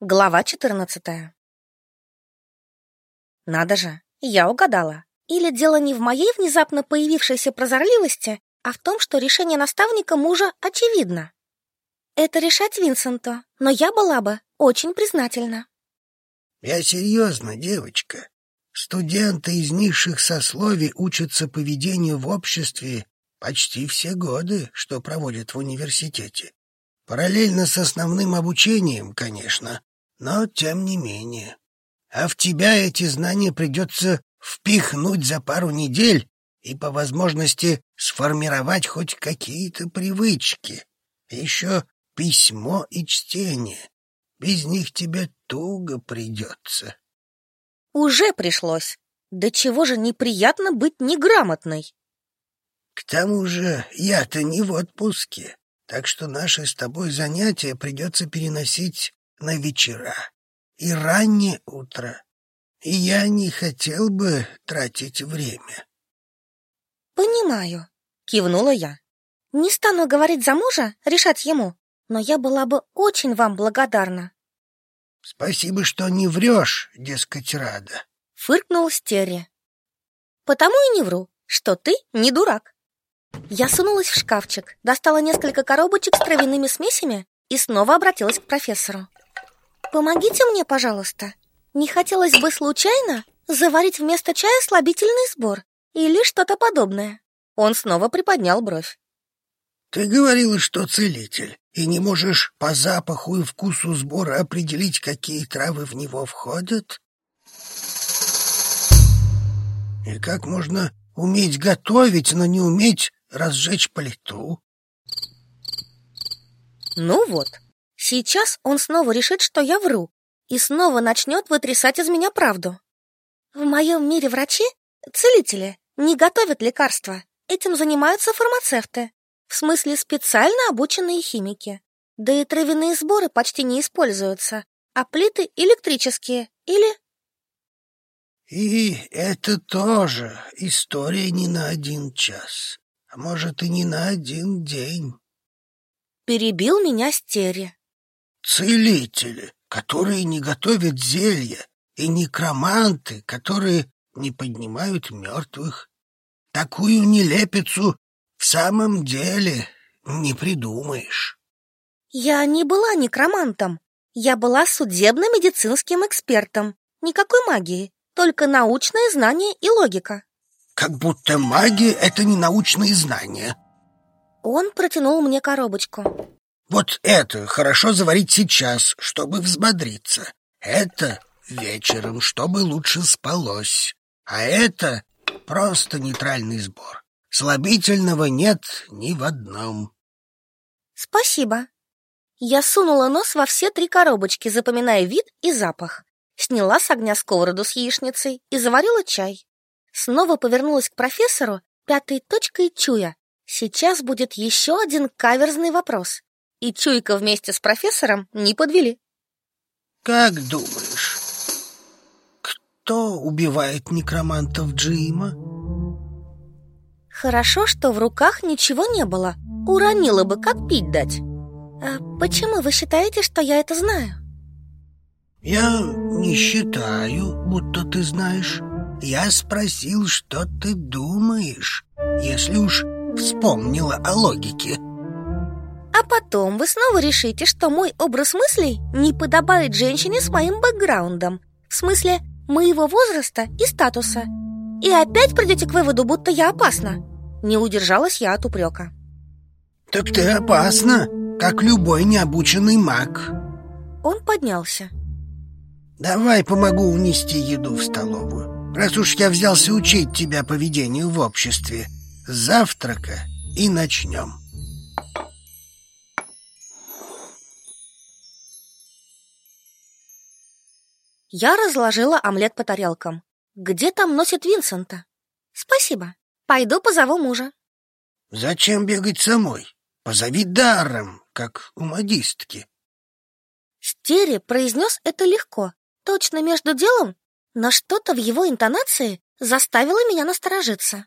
Глава 14 Надо же, я угадала. Или дело не в моей внезапно появившейся прозорливости, а в том, что решение наставника мужа очевидно. Это решать Винсенту, но я была бы очень признательна. Я серьезно, девочка. Студенты из низших сословий учатся поведению в обществе почти все годы, что проводят в университете. Параллельно с основным обучением, конечно, но тем не менее. А в тебя эти знания придется впихнуть за пару недель и по возможности сформировать хоть какие-то привычки. Еще письмо и чтение. Без них тебе туго придется. Уже пришлось. Да чего же неприятно быть неграмотной. К тому же я-то не в отпуске, так что наши с тобой занятия придется переносить на вечера и раннее утро, и я не хотел бы тратить время. «Понимаю», — кивнула я. «Не стану говорить за мужа, решать ему, но я была бы очень вам благодарна». «Спасибо, что не врешь, дескать, рада», — фыркнул Стерри. «Потому и не вру, что ты не дурак». Я сунулась в шкафчик, достала несколько коробочек с травяными смесями и снова обратилась к профессору. Помогите мне, пожалуйста. Не хотелось бы случайно заварить вместо чая слабительный сбор или что-то подобное. Он снова приподнял бровь. Ты говорила, что целитель, и не можешь по запаху и вкусу сбора определить, какие травы в него входят? И как можно уметь готовить, но не уметь разжечь плиту? Ну вот, Сейчас он снова решит, что я вру, и снова начнет вытрясать из меня правду. В моем мире врачи, целители, не готовят лекарства. Этим занимаются фармацевты, в смысле специально обученные химики. Да и травяные сборы почти не используются, а плиты электрические или... И это тоже история не на один час, а может и не на один день. Перебил меня Стери. Целители, которые не готовят зелья, и некроманты, которые не поднимают мертвых. Такую нелепицу в самом деле не придумаешь. Я не была некромантом. Я была судебно-медицинским экспертом. Никакой магии, только научное знание и логика. Как будто магия — это не научные знания. Он протянул мне коробочку. Вот это хорошо заварить сейчас, чтобы взбодриться. Это вечером, чтобы лучше спалось. А это просто нейтральный сбор. Слабительного нет ни в одном. Спасибо. Я сунула нос во все три коробочки, запоминая вид и запах. Сняла с огня сковороду с яичницей и заварила чай. Снова повернулась к профессору, пятой точкой чуя. Сейчас будет еще один каверзный вопрос и Чуйка вместе с профессором не подвели. Как думаешь, кто убивает некромантов Джима? Хорошо, что в руках ничего не было. Уронила бы, как пить дать. А почему вы считаете, что я это знаю? Я не считаю, будто ты знаешь. Я спросил, что ты думаешь, если уж вспомнила о логике. А потом вы снова решите, что мой образ мыслей не подобает женщине с моим бэкграундом, в смысле моего возраста и статуса. И опять придете к выводу, будто я опасна. Не удержалась я от упрека. Так ты опасна, как любой необученный маг. Он поднялся. Давай помогу унести еду в столовую. Раз уж я взялся учить тебя поведению в обществе, завтрака и начнем. Я разложила омлет по тарелкам. Где там носит Винсента? Спасибо. Пойду позову мужа. Зачем бегать самой? Позови даром, как у модистки. Стери произнес это легко, точно между делом, но что-то в его интонации заставило меня насторожиться.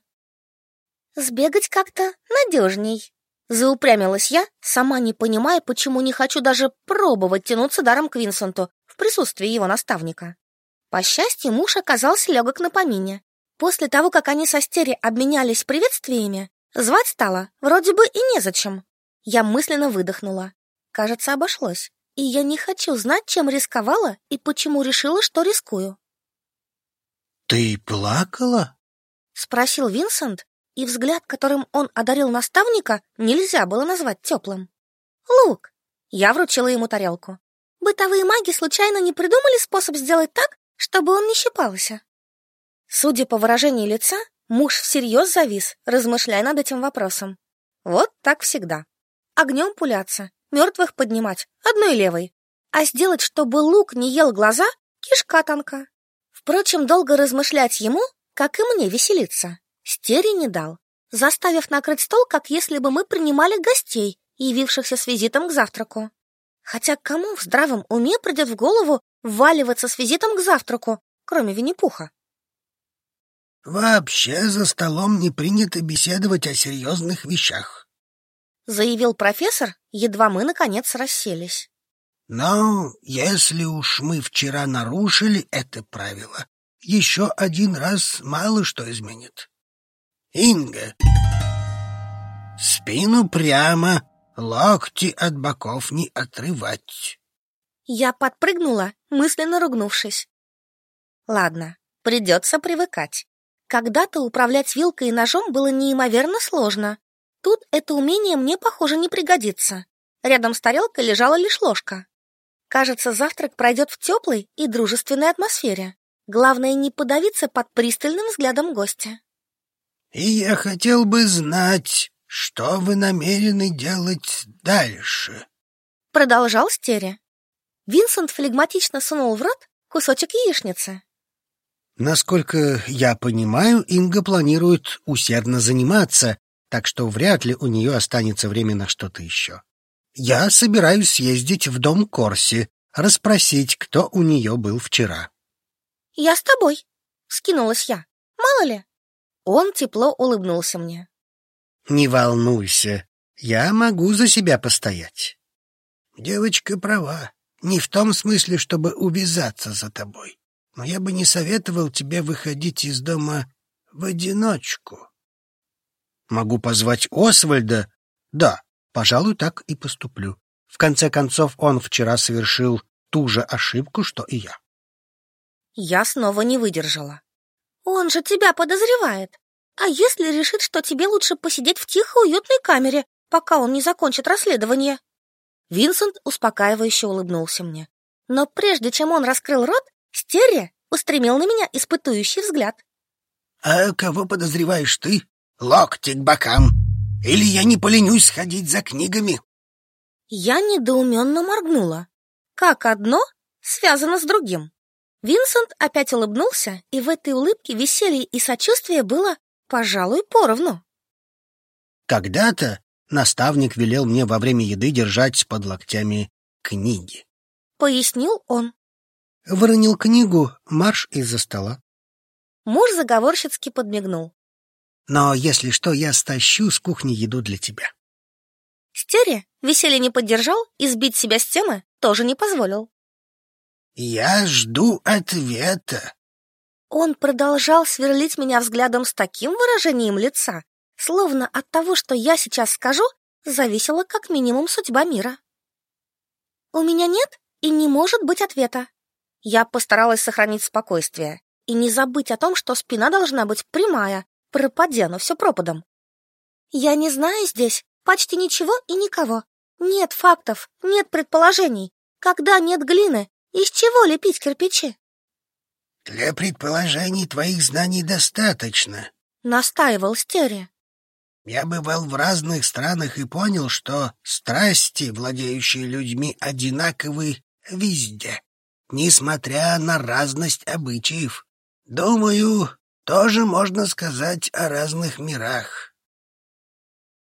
«Сбегать как-то надежней», — Заупрямилась я, сама не понимая, почему не хочу даже пробовать тянуться даром к Винсенту присутствии его наставника. По счастью, муж оказался легок на помине. После того, как они со Стери обменялись приветствиями, звать стало вроде бы и незачем. Я мысленно выдохнула. Кажется, обошлось. И я не хочу знать, чем рисковала и почему решила, что рискую. «Ты плакала?» — спросил Винсент, и взгляд, которым он одарил наставника, нельзя было назвать теплым. «Лук!» — я вручила ему тарелку. «Бытовые маги случайно не придумали способ сделать так, чтобы он не щипался?» Судя по выражению лица, муж всерьез завис, размышляя над этим вопросом. Вот так всегда. Огнем пуляться, мертвых поднимать, одной левой. А сделать, чтобы лук не ел глаза, кишка тонка. Впрочем, долго размышлять ему, как и мне веселиться. Стери не дал, заставив накрыть стол, как если бы мы принимали гостей, явившихся с визитом к завтраку. Хотя кому в здравом уме придет в голову вваливаться с визитом к завтраку, кроме Винни-Пуха? «Вообще за столом не принято беседовать о серьезных вещах», — заявил профессор, едва мы, наконец, расселись. «Но если уж мы вчера нарушили это правило, еще один раз мало что изменит. Инга. Спину прямо, локти от боков не отрывать. Я подпрыгнула, мысленно ругнувшись. Ладно, придется привыкать. Когда-то управлять вилкой и ножом было неимоверно сложно. Тут это умение мне, похоже, не пригодится. Рядом с тарелкой лежала лишь ложка. Кажется, завтрак пройдет в теплой и дружественной атмосфере. Главное, не подавиться под пристальным взглядом гостя. И я хотел бы знать, что вы намерены делать дальше. Продолжал Стере. Винсент флегматично сунул в рот кусочек яичницы. Насколько я понимаю, Инга планирует усердно заниматься, так что вряд ли у нее останется время на что-то еще. Я собираюсь съездить в дом Корси, расспросить, кто у нее был вчера. «Я с тобой», — скинулась я. «Мало ли». Он тепло улыбнулся мне. «Не волнуйся, я могу за себя постоять». «Девочка права. Не в том смысле, чтобы увязаться за тобой. Но я бы не советовал тебе выходить из дома в одиночку». «Могу позвать Освальда?» «Да, пожалуй, так и поступлю. В конце концов, он вчера совершил ту же ошибку, что и я». Я снова не выдержала. Он же тебя подозревает. А если решит, что тебе лучше посидеть в тихой, уютной камере, пока он не закончит расследование? Винсент успокаивающе улыбнулся мне. Но прежде чем он раскрыл рот, Стерия устремил на меня испытующий взгляд. «А кого подозреваешь ты? Локти к бокам. Или я не поленюсь сходить за книгами?» Я недоуменно моргнула. Как одно связано с другим? Винсент опять улыбнулся, и в этой улыбке веселье и сочувствие было, пожалуй, поровну. Когда-то наставник велел мне во время еды держать под локтями книги. Пояснил он. Выронил книгу, марш из-за стола. Муж заговорщицки подмигнул. Но если что, я стащу с кухни еду для тебя. Стере веселье не поддержал и сбить себя с темы тоже не позволил. Я жду ответа. Он продолжал сверлить меня взглядом с таким выражением лица, словно от того, что я сейчас скажу, зависела как минимум судьба мира. У меня нет и не может быть ответа. Я постаралась сохранить спокойствие и не забыть о том, что спина должна быть прямая, пропадя, но все пропадом. Я не знаю здесь почти ничего и никого. Нет фактов, нет предположений. Когда нет глины, из чего лепить кирпичи? Для предположений твоих знаний достаточно, настаивал Стери. Я бывал в разных странах и понял, что страсти, владеющие людьми, одинаковы везде, несмотря на разность обычаев. Думаю, тоже можно сказать о разных мирах.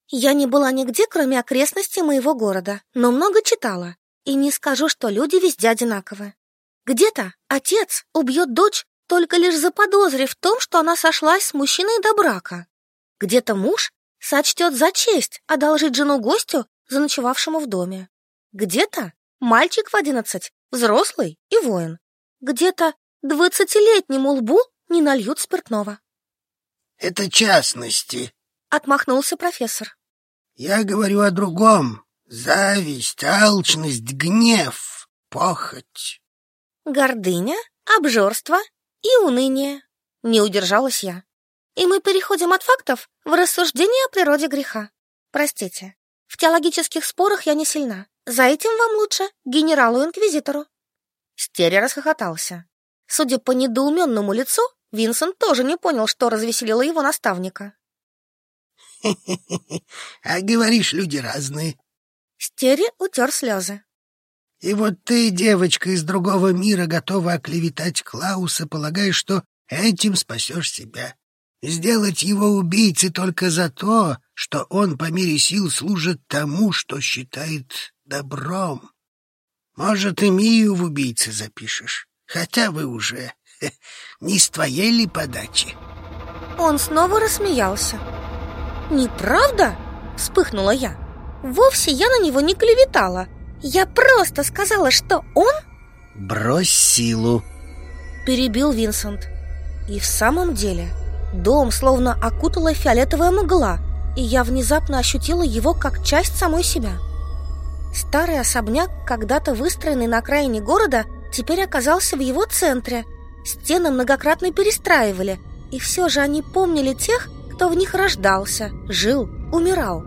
Я не была нигде, кроме окрестностей моего города, но много читала. И не скажу, что люди везде одинаковы. Где-то отец убьет дочь, только лишь заподозрив в том, что она сошлась с мужчиной до брака. Где-то муж сочтет за честь одолжить жену гостю, заночевавшему в доме. Где-то мальчик в одиннадцать, взрослый и воин. Где-то двадцатилетнему лбу не нальют спиртного. Это частности, Отмахнулся профессор. Я говорю о другом. Зависть, алчность, гнев, похоть. Гордыня, обжорство и уныние. Не удержалась я. И мы переходим от фактов в рассуждение о природе греха. Простите, в теологических спорах я не сильна. За этим вам лучше генералу-инквизитору. Стери расхохотался. Судя по недоуменному лицу, Винсент тоже не понял, что развеселило его наставника. А говоришь, люди разные. Стери утер слезы. И вот ты, девочка из другого мира, готова оклеветать Клауса, полагая, что этим спасешь себя. Сделать его убийцей только за то, что он по мере сил служит тому, что считает добром. Может, и Мию в убийце запишешь, хотя вы уже не с твоей ли подачи? Он снова рассмеялся. «Неправда?» — вспыхнула я. «Вовсе я на него не клеветала. Я просто сказала, что он...» «Брось силу!» — перебил Винсент. И в самом деле дом словно окутала фиолетовая мгла, и я внезапно ощутила его как часть самой себя. Старый особняк, когда-то выстроенный на окраине города, теперь оказался в его центре. Стены многократно перестраивали, и все же они помнили тех, кто в них рождался, жил, умирал.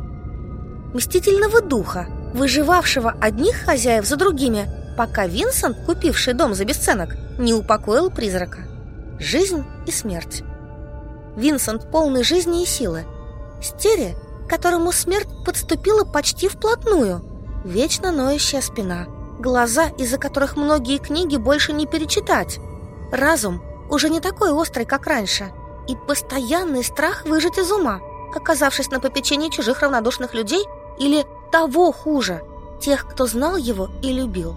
Мстительного духа, выживавшего одних хозяев за другими, пока Винсент, купивший дом за бесценок, не упокоил призрака. Жизнь и смерть. Винсент полный жизни и силы. Стери, которому смерть подступила почти вплотную. Вечно ноющая спина. Глаза, из-за которых многие книги больше не перечитать. Разум уже не такой острый, как раньше – и постоянный страх выжить из ума, оказавшись на попечении чужих равнодушных людей или того хуже, тех, кто знал его и любил.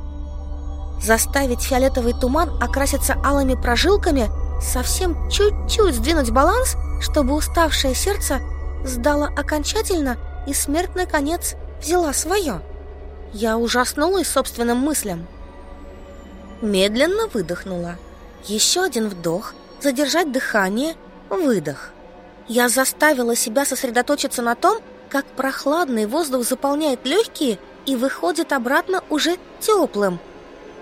Заставить фиолетовый туман окраситься алыми прожилками, совсем чуть-чуть сдвинуть баланс, чтобы уставшее сердце сдало окончательно и смерть, наконец, взяла свое. Я ужаснулась собственным мыслям. Медленно выдохнула. Еще один вдох, задержать дыхание – Выдох. Я заставила себя сосредоточиться на том, как прохладный воздух заполняет легкие и выходит обратно уже теплым.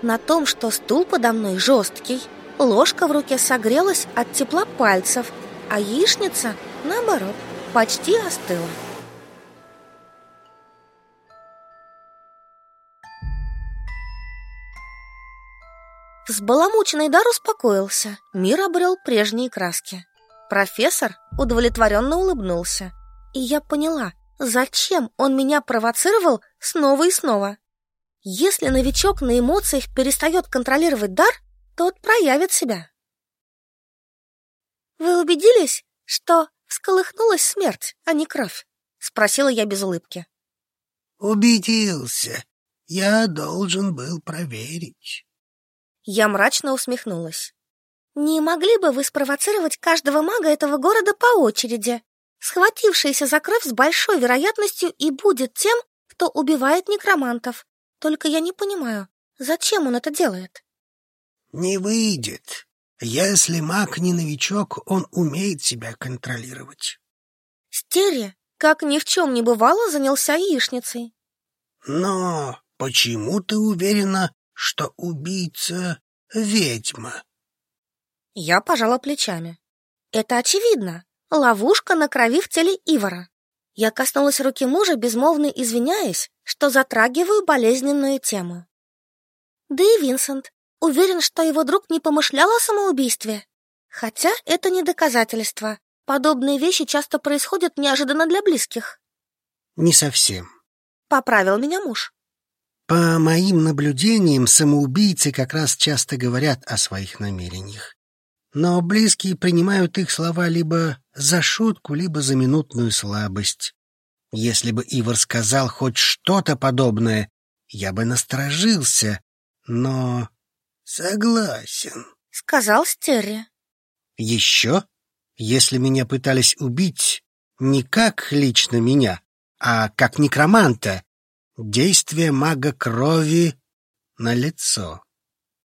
На том, что стул подо мной жесткий, ложка в руке согрелась от тепла пальцев, а яичница, наоборот, почти остыла. Взбаламученный дар успокоился, мир обрел прежние краски. Профессор удовлетворенно улыбнулся, и я поняла, зачем он меня провоцировал снова и снова. Если новичок на эмоциях перестает контролировать дар, тот проявит себя. «Вы убедились, что всколыхнулась смерть, а не кровь?» — спросила я без улыбки. «Убедился. Я должен был проверить». Я мрачно усмехнулась. Не могли бы вы спровоцировать каждого мага этого города по очереди? Схватившийся за кровь с большой вероятностью и будет тем, кто убивает некромантов. Только я не понимаю, зачем он это делает? Не выйдет. Если маг не новичок, он умеет себя контролировать. Стери, как ни в чем не бывало, занялся яичницей. Но почему ты уверена, что убийца — ведьма? Я пожала плечами. Это очевидно. Ловушка на крови в теле Ивара. Я коснулась руки мужа, безмолвно извиняясь, что затрагиваю болезненную тему. Да и Винсент уверен, что его друг не помышлял о самоубийстве. Хотя это не доказательство. Подобные вещи часто происходят неожиданно для близких. Не совсем. Поправил меня муж. По моим наблюдениям, самоубийцы как раз часто говорят о своих намерениях но близкие принимают их слова либо за шутку, либо за минутную слабость. Если бы Ивар сказал хоть что-то подобное, я бы насторожился, но... Согласен, — сказал Стерри. Еще? Если меня пытались убить, не как лично меня, а как некроманта. Действие мага крови на лицо.